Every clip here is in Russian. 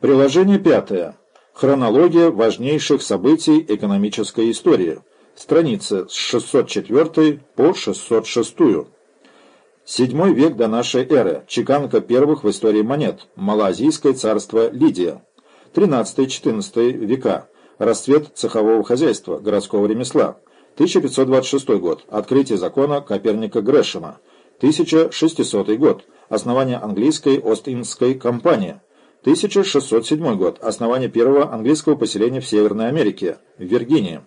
Приложение пятое. Хронология важнейших событий экономической истории. Страницы с 604 по 606. Седьмой век до нашей эры. Чеканка первых в истории монет. Малоазийское царство Лидия. 13-14 века. Расцвет цехового хозяйства, городского ремесла. 1526 год. Открытие закона Коперника Грэшема. 1600 год. Основание английской Ост-Индской компании. 1607 год. Основание первого английского поселения в Северной Америке, в Виргинии.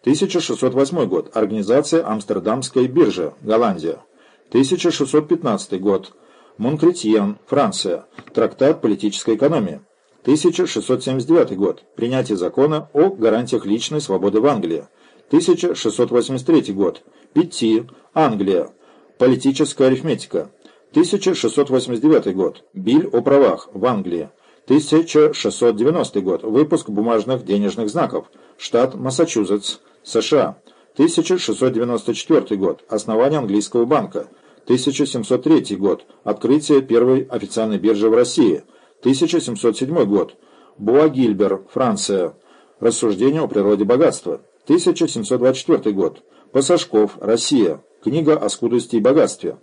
1608 год. Организация Амстердамской биржи, Голландия. 1615 год. Монкретьен, Франция. Трактат политической экономии. 1679 год. Принятие закона о гарантиях личной свободы в Англии. 1683 год. Петти, Англия. Политическая арифметика. 1689 год. Биль о правах в Англии. 1690 год. Выпуск бумажных денежных знаков. Штат Массачусетс, США. 1694 год. Основание английского банка. 1703 год. Открытие первой официальной биржи в России. 1707 год. Буагильбер, Франция. Рассуждение о природе богатства. 1724 год. Пасашков, Россия. Книга о скудости и богатстве.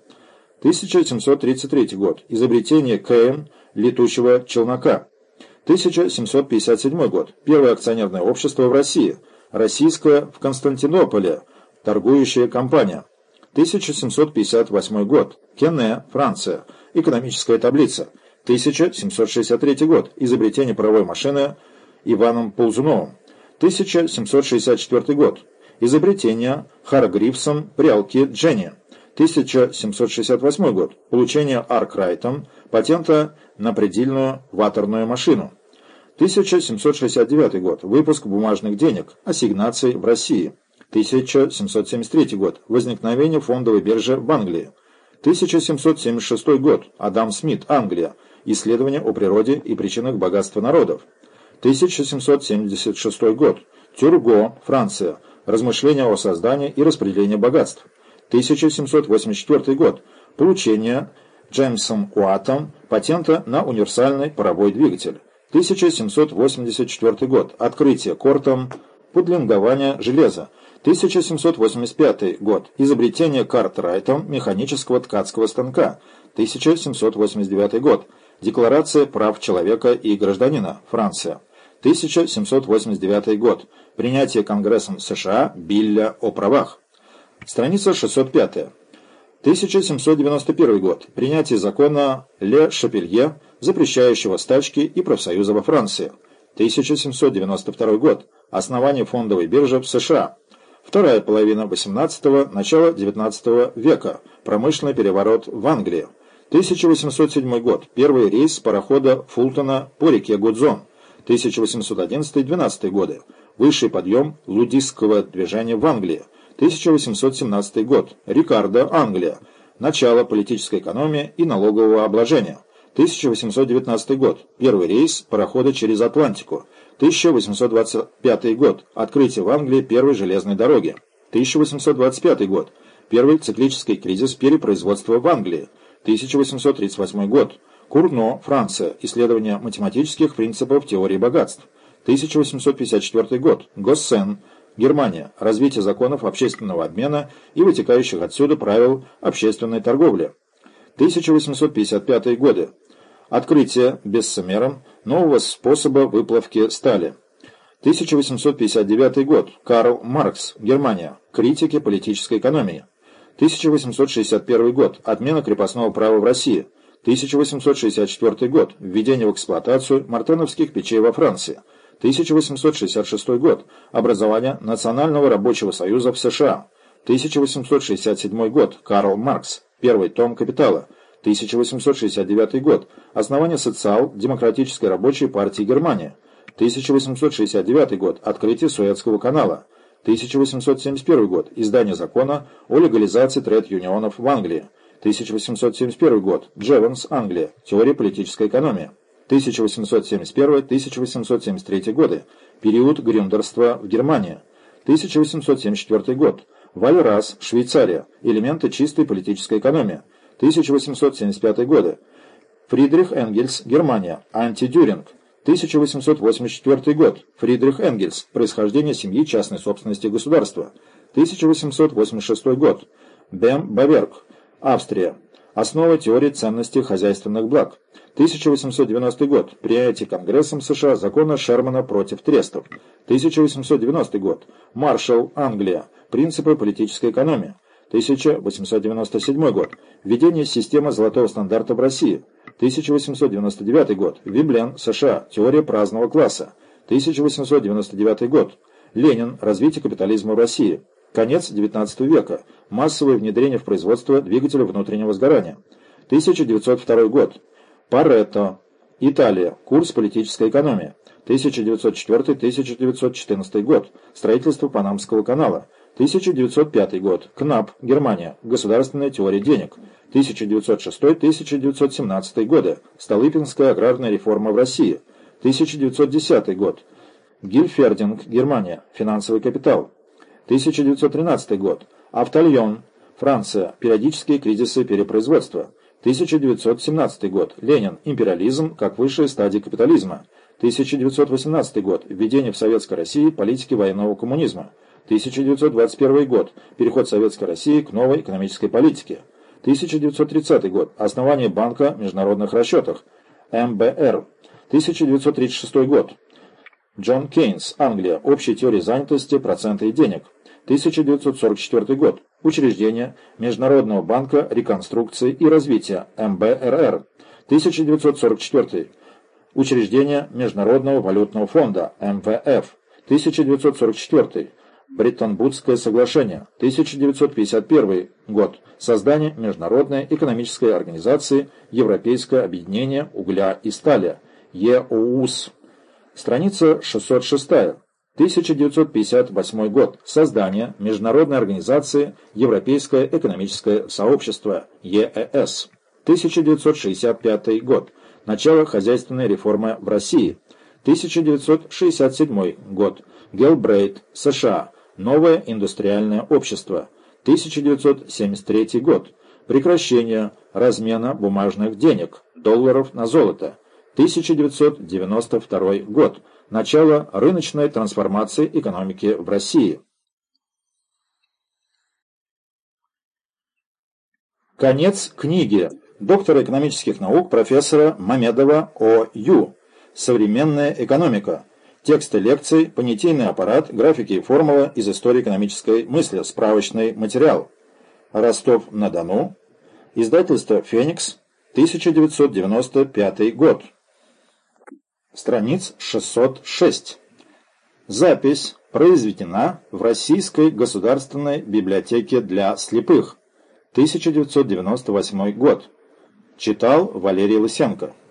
1733 год. Изобретение КМ летучего челнока. 1757 год. Первое акционерное общество в России. Российское в Константинополе. Торгующая компания. 1758 год. Кенне, Франция. Экономическая таблица. 1763 год. Изобретение паровой машины Иваном Ползуновым. 1764 год. Изобретение Харгривсом прялки Дженни. 1768 год. Получение Аркрайтом патента на предельную ваторную машину. 1769 год. Выпуск бумажных денег, ассигнаций в России. 1773 год. Возникновение фондовой биржи в Англии. 1776 год. Адам Смит, Англия. Исследование о природе и причинах богатства народов. 1776 год. Тюрго, Франция. Размышления о создании и распределении богатств. 1784 год. Получение Джеймсом Уаттом патента на универсальный паровой двигатель. 1784 год. Открытие Кортом пудлингования железа. 1785 год. Изобретение Картрайтом механического ткацкого станка. 1789 год. Декларация прав человека и гражданина. Франция. 1789 год. Принятие Конгрессом США Билля о правах. Страница 605. 1791 год. Принятие закона Ле Шапелье, запрещающего стачки и профсоюза во Франции. 1792 год. Основание фондовой биржи в США. Вторая половина XVIII – начало XIX века. Промышленный переворот в Англии. 1807 год. Первый рейс парохода Фултона по реке Гудзон. 1811-12 годы. Высший подъем лудистского движения в Англии. 1817 год. Рикардо, Англия. Начало политической экономии и налогового обложения. 1819 год. Первый рейс парохода через Атлантику. 1825 год. Открытие в Англии первой железной дороги. 1825 год. Первый циклический кризис перепроизводства в Англии. 1838 год. Курно, Франция. Исследование математических принципов теории богатств. 1854 год. Госсен. Германия. Развитие законов общественного обмена и вытекающих отсюда правил общественной торговли. 1855 годы. Открытие бессомером нового способа выплавки стали. 1859 год. Карл Маркс. Германия. Критики политической экономии. 1861 год. Отмена крепостного права в России. 1864 год. Введение в эксплуатацию мартеновских печей во Франции. 1866 год. Образование Национального рабочего союза в США. 1867 год. Карл Маркс. Первый том «Капитала». 1869 год. Основание социал-демократической рабочей партии Германии. 1869 год. Открытие Суэцкого канала. 1871 год. Издание закона о легализации тред-юнионов в Англии. 1871 год. Джеванс, Англия. Теория политической экономии. 1871-1873 годы, период грюндерства в Германии, 1874 год, Вальрас, Швейцария, элементы чистой политической экономии, 1875 годы, Фридрих Энгельс, Германия, антидюринг, 1884 год. Фридрих Энгельс. Происхождение семьи частной собственности государства. 1886 год. Бем Баверк. Австрия. Основа теории ценности хозяйственных благ. 1890 год. Принятие Конгрессом США закона Шермана против трестов. 1890 год. Маршалл, Англия. Принципы политической экономии. 1897 год. Введение системы золотого стандарта в России. 1899 год. Виблен, США. Теория праздного класса. 1899 год. Ленин. Развитие капитализма в России. Конец XIX века. Массовое внедрение в производство двигателя внутреннего сгорания. 1902 год. Паретто. Италия. Курс политической экономии. 1904-1914 год. Строительство Панамского канала. 1905 год. КНАП. Германия. Государственная теория денег. 1906-1917 годы. Столыпинская аграрная реформа в России. 1910 год. Гильфердинг. Германия. Финансовый капитал. 1913 год. Автольон. Франция. Периодические кризисы перепроизводства. 1917 год. Ленин. Империализм как высшая стадия капитализма. 1918 год. Введение в Советской России политики военного коммунизма. 1921 год. Переход Советской России к новой экономической политике. 1930 год. Основание Банка международных расчетов. МБР. 1936 год. Джон Кейнс. Англия. Общая теория занятости, процента и денег. 1944 год. Учреждение Международного банка реконструкции и развития МБРР. 1944. Учреждение Международного валютного фонда МВФ. 1944. Бреттон-Вудское соглашение. 1951 год. Создание Международной экономической организации Европейское объединение угля и стали. ЕУУС. Страница 606. 1958 год. Создание Международной организации Европейское экономическое сообщество ЕЭС. 1965 год. Начало хозяйственной реформы в России. 1967 год. Гелбрейт, США. Новое индустриальное общество. 1973 год. Прекращение размена бумажных денег, долларов на золото. 1992 год начало рыночной трансформации экономики в России. Конец книги доктора экономических наук профессора Мамедова О.Ю. «Современная экономика». Тексты лекций, понятийный аппарат, графики и формулы из истории экономической мысли, справочный материал. Ростов-на-Дону. Издательство «Феникс», 1995 год страниц 606. Запись произведена в Российской государственной библиотеке для слепых. 1998 год. Читал Валерий Лысенко.